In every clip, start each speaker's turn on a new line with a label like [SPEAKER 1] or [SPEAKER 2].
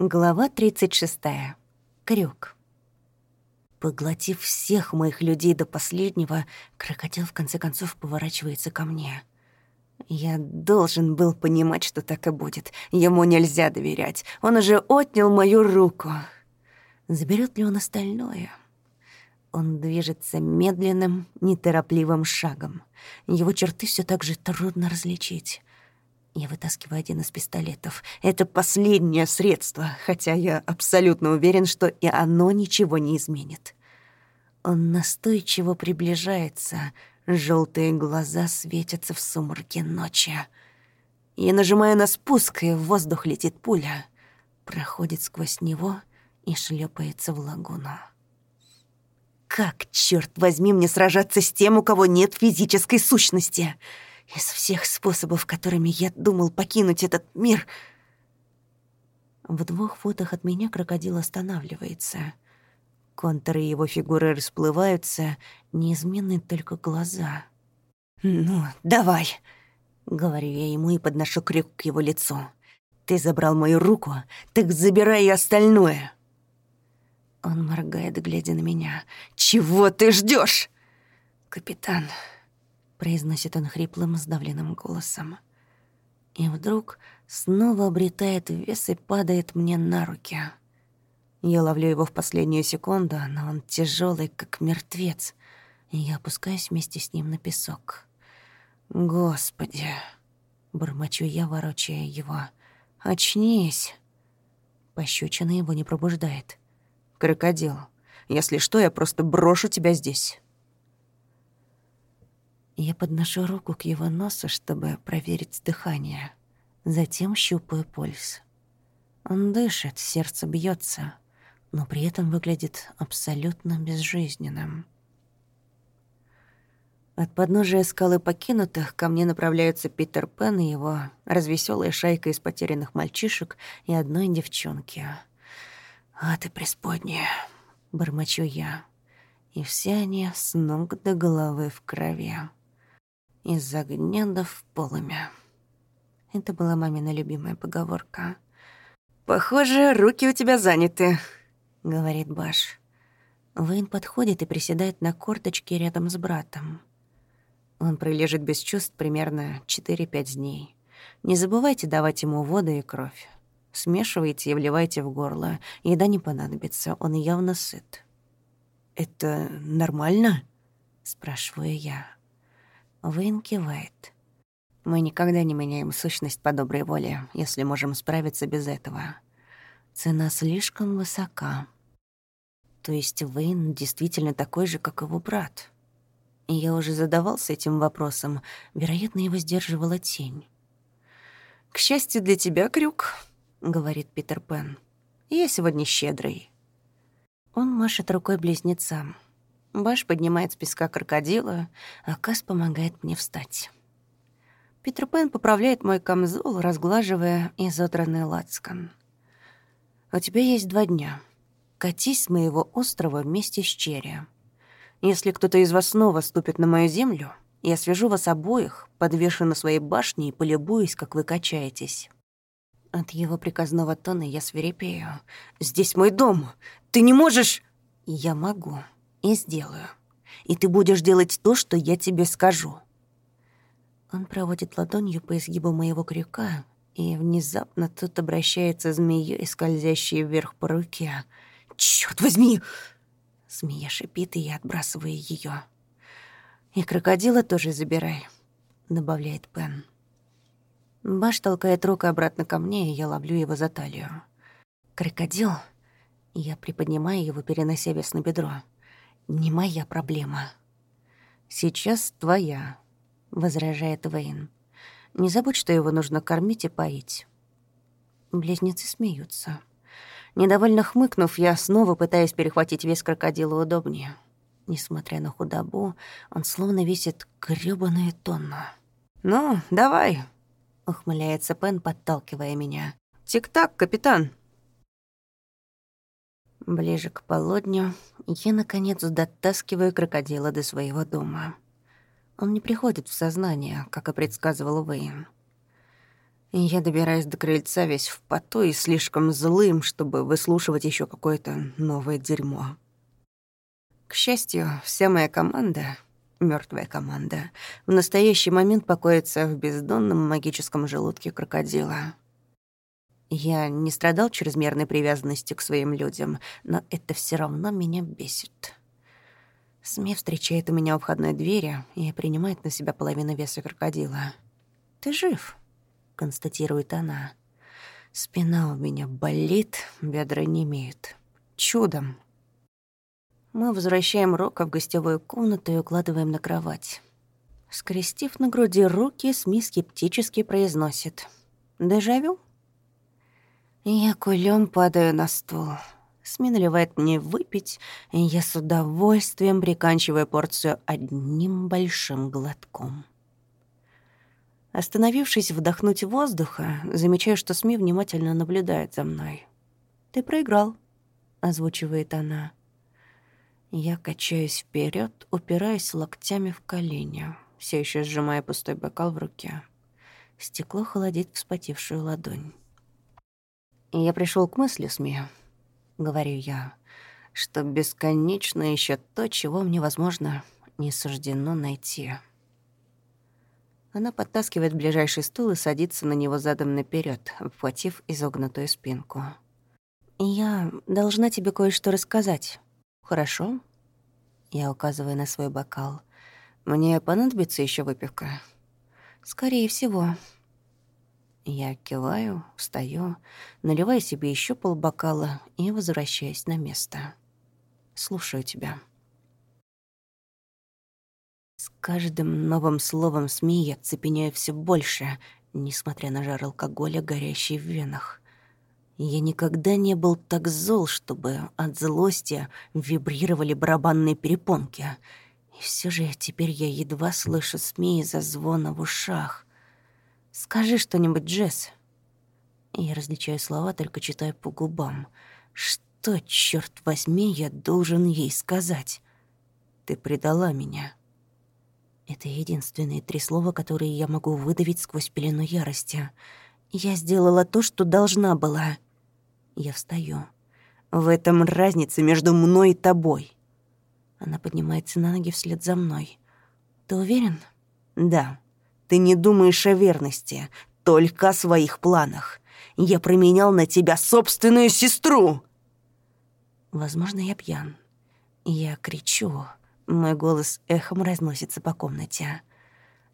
[SPEAKER 1] Глава 36. Крюк. Поглотив всех моих людей до последнего, крокодил в конце концов поворачивается ко мне. Я должен был понимать, что так и будет. Ему нельзя доверять. Он уже отнял мою руку. Заберет ли он остальное? Он движется медленным, неторопливым шагом. Его черты все так же трудно различить. Я вытаскиваю один из пистолетов. Это последнее средство, хотя я абсолютно уверен, что и оно ничего не изменит. Он настойчиво приближается. Желтые глаза светятся в сумраке ночи. Я нажимаю на спуск, и в воздух летит пуля. Проходит сквозь него и шлепается в лагуну. Как, черт возьми, мне сражаться с тем, у кого нет физической сущности? — из всех способов, которыми я думал покинуть этот мир... В двух футах от меня крокодил останавливается. Контуры его фигуры расплываются, неизменны только глаза. «Ну, давай!» — говорю я ему и подношу крюк к его лицу. «Ты забрал мою руку, так забирай и остальное!» Он моргает, глядя на меня. «Чего ты ждешь, «Капитан...» произносит он хриплым, сдавленным голосом. И вдруг снова обретает вес и падает мне на руки. Я ловлю его в последнюю секунду, но он тяжелый, как мертвец, и я опускаюсь вместе с ним на песок. «Господи!» — бормочу я, ворочая его. «Очнись!» Пощечина его не пробуждает. «Крокодил, если что, я просто брошу тебя здесь». Я подношу руку к его носу, чтобы проверить дыхание. Затем щупаю пульс. Он дышит, сердце бьется, но при этом выглядит абсолютно безжизненным. От подножия скалы покинутых ко мне направляются Питер Пен и его развеселая шайка из потерянных мальчишек и одной девчонки. «А ты преисподняя!» — бормочу я. И все они с ног до головы в крови из огня в полымя. Это была мамина любимая поговорка. «Похоже, руки у тебя заняты», — говорит Баш. Вейн подходит и приседает на корточке рядом с братом. Он пролежит без чувств примерно 4-5 дней. Не забывайте давать ему воду и кровь. Смешивайте и вливайте в горло. Еда не понадобится, он явно сыт. «Это нормально?» — спрашиваю я. Вейн кивает. Мы никогда не меняем сущность по доброй воле, если можем справиться без этого. Цена слишком высока. То есть Вейн действительно такой же, как его брат. Я уже задавался этим вопросом. Вероятно, его сдерживала тень. «К счастью для тебя, Крюк», — говорит Питер Пен, — «я сегодня щедрый». Он машет рукой близнецам. Баш поднимает с песка крокодила, а Кас помогает мне встать. Питер Пен поправляет мой камзол, разглаживая изодранный лацкан. «У тебя есть два дня. Катись с моего острова вместе с Черри. Если кто-то из вас снова ступит на мою землю, я свяжу вас обоих, подвешу на своей башне и полюбуюсь, как вы качаетесь». От его приказного тона я свирепею. «Здесь мой дом! Ты не можешь...» «Я могу», и сделаю. И ты будешь делать то, что я тебе скажу». Он проводит ладонью по изгибу моего крюка, и внезапно тут обращается змеей, скользящей вверх по руке. «Чёрт возьми!» Змея шипит, и я отбрасываю ее. «И крокодила тоже забирай», — добавляет Пен. Баш толкает руку обратно ко мне, и я ловлю его за талию. «Крокодил?» Я приподнимаю его, перенося вес на бедро не моя проблема. Сейчас твоя, возражает Вейн. Не забудь, что его нужно кормить и поить. Близнецы смеются. Недовольно хмыкнув, я снова пытаюсь перехватить вес крокодила удобнее. Несмотря на худобу, он словно весит грёбаную тонну. «Ну, давай», — ухмыляется Пен, подталкивая меня. «Тик-так, капитан». Ближе к полудню я, наконец, дотаскиваю крокодила до своего дома. Он не приходит в сознание, как и предсказывал Уэйн. Я добираюсь до крыльца весь в поту и слишком злым, чтобы выслушивать еще какое-то новое дерьмо. К счастью, вся моя команда, мертвая команда, в настоящий момент покоится в бездонном магическом желудке крокодила. Я не страдал чрезмерной привязанностью к своим людям, но это все равно меня бесит. СМИ встречает у меня у входной двери и принимает на себя половину веса крокодила. «Ты жив», — констатирует она. «Спина у меня болит, бедра не имеют. Чудом». Мы возвращаем Рока в гостевую комнату и укладываем на кровать. Скрестив на груди руки, СМИ скептически произносит. «Дежавю?» Я кулем падаю на стул. СМИ наливает мне выпить, и я с удовольствием приканчиваю порцию одним большим глотком. Остановившись вдохнуть воздуха, замечаю, что СМИ внимательно наблюдает за мной. «Ты проиграл», — озвучивает она. Я качаюсь вперед, упираясь локтями в колени, все еще сжимая пустой бокал в руке. Стекло холодит вспотевшую ладонь. Я пришел к мысли, СМИ, говорю я, что бесконечно еще то, чего мне, возможно, не суждено найти. Она подтаскивает ближайший стул и садится на него задом наперед, обхватив изогнутую спинку. «Я должна тебе кое-что рассказать. Хорошо?» Я указываю на свой бокал. «Мне понадобится еще выпивка?» «Скорее всего», я киваю, встаю, наливаю себе еще полбокала и возвращаюсь на место. Слушаю тебя. С каждым новым словом СМИ я цепеняю все больше, несмотря на жар алкоголя, горящий в венах. Я никогда не был так зол, чтобы от злости вибрировали барабанные перепонки. И все же теперь я едва слышу СМИ из-за звона в ушах. «Скажи что-нибудь, Джесс». Я различаю слова, только читаю по губам. «Что, черт возьми, я должен ей сказать?» «Ты предала меня». Это единственные три слова, которые я могу выдавить сквозь пелену ярости. Я сделала то, что должна была. Я встаю. В этом разница между мной и тобой. Она поднимается на ноги вслед за мной. Ты уверен? Да. Ты не думаешь о верности, только о своих планах. Я променял на тебя собственную сестру!» Возможно, я пьян. Я кричу. Мой голос эхом разносится по комнате.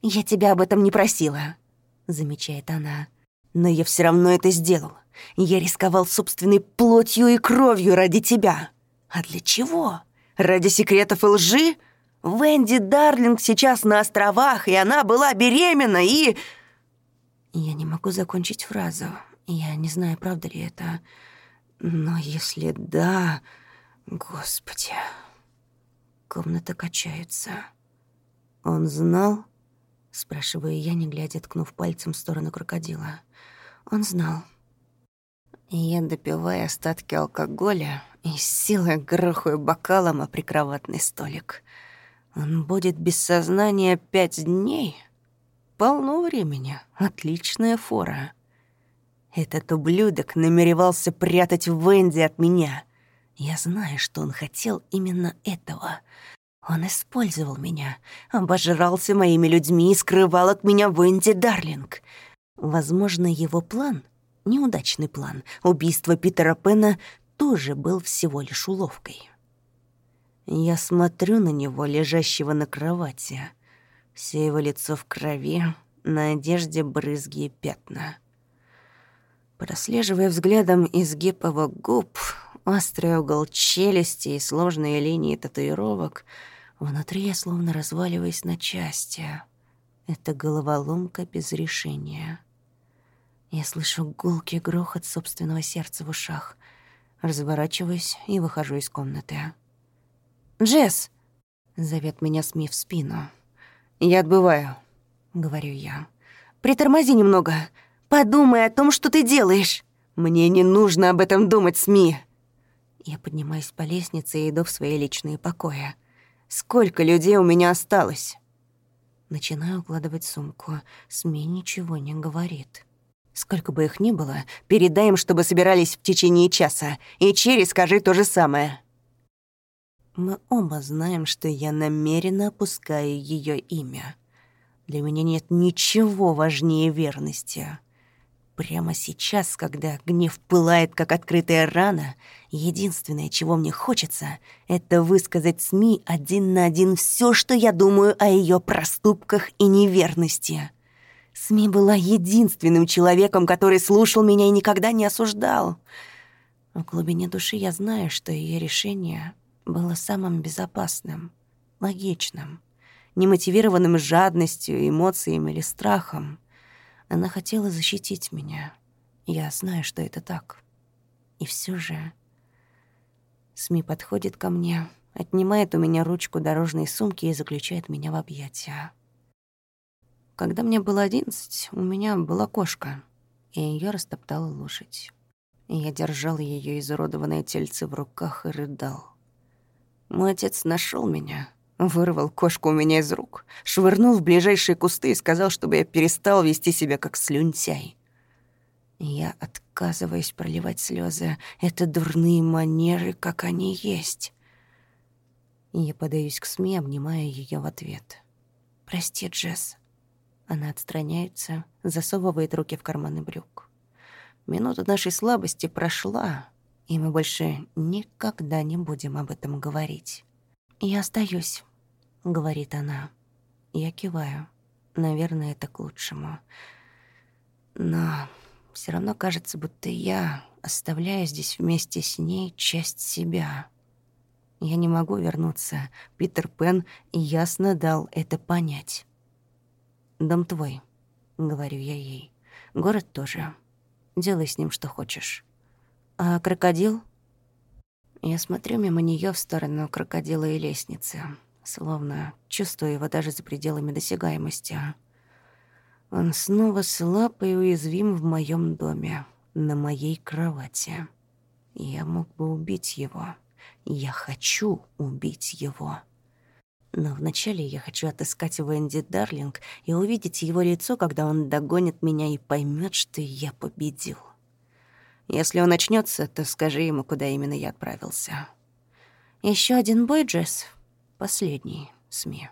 [SPEAKER 1] «Я тебя об этом не просила», — замечает она. «Но я все равно это сделал. Я рисковал собственной плотью и кровью ради тебя. А для чего? Ради секретов и лжи? Венди Дарлинг сейчас на островах, и она была беременна, и...» Я не могу закончить фразу. Я не знаю, правда ли это. Но если да... Господи... Комната качается. «Он знал?» — спрашиваю я, не глядя, ткнув пальцем в сторону крокодила. «Он знал». Я допиваю остатки алкоголя и с силой грохаю бокалом о прикроватный столик — он будет без сознания пять дней? Полно времени. Отличная фора. Этот ублюдок намеревался прятать Венди от меня. Я знаю, что он хотел именно этого. Он использовал меня, обожрался моими людьми и скрывал от меня Венди Дарлинг. Возможно, его план, неудачный план, убийство Питера Пена тоже был всего лишь уловкой. Я смотрю на него, лежащего на кровати. Все его лицо в крови, на одежде брызги и пятна. Прослеживая взглядом изгиб его губ, острый угол челюсти и сложные линии татуировок, внутри я словно разваливаюсь на части. Это головоломка без решения. Я слышу гулкий грохот собственного сердца в ушах, разворачиваюсь и выхожу из комнаты. «Джесс!» — зовет меня СМИ в спину. «Я отбываю», — говорю я. «Притормози немного. Подумай о том, что ты делаешь. Мне не нужно об этом думать, СМИ». Я поднимаюсь по лестнице и иду в свои личные покои. Сколько людей у меня осталось? Начинаю укладывать сумку. СМИ ничего не говорит. Сколько бы их ни было, передай им, чтобы собирались в течение часа. И Черри скажи то же самое. Мы оба знаем, что я намеренно опускаю ее имя. Для меня нет ничего важнее верности. Прямо сейчас, когда гнев пылает, как открытая рана, единственное, чего мне хочется, это высказать СМИ один на один все, что я думаю о ее проступках и неверности. СМИ была единственным человеком, который слушал меня и никогда не осуждал. В глубине души я знаю, что ее решение было самым безопасным, логичным, немотивированным жадностью, эмоциями или страхом. Она хотела защитить меня. Я знаю, что это так. И все же... СМИ подходит ко мне, отнимает у меня ручку дорожной сумки и заключает меня в объятия. Когда мне было одиннадцать, у меня была кошка, и ее растоптала лошадь. Я держал ее изуродованное тельце в руках и рыдал. Мой отец нашел меня, вырвал кошку у меня из рук, швырнул в ближайшие кусты и сказал, чтобы я перестал вести себя как слюнтяй. Я отказываюсь проливать слезы. Это дурные манеры, как они есть. Я подаюсь к СМИ, обнимая ее в ответ. «Прости, Джесс. Она отстраняется, засовывает руки в карманы брюк. Минута нашей слабости прошла, и мы больше никогда не будем об этом говорить. «Я остаюсь», — говорит она. Я киваю. Наверное, это к лучшему. Но все равно кажется, будто я оставляю здесь вместе с ней часть себя. Я не могу вернуться. Питер Пен ясно дал это понять. Дом твой, говорю я ей. Город тоже. Делай с ним что хочешь. А крокодил? Я смотрю мимо нее в сторону крокодила и лестницы, словно чувствую его даже за пределами досягаемости. Он снова слаб и уязвим в моем доме, на моей кровати. Я мог бы убить его. Я хочу убить его. Но вначале я хочу отыскать Венди Дарлинг и увидеть его лицо, когда он догонит меня и поймет, что я победил. Если он очнется, то скажи ему, куда именно я отправился. Еще один бой, Джесс. Последний, СМИ.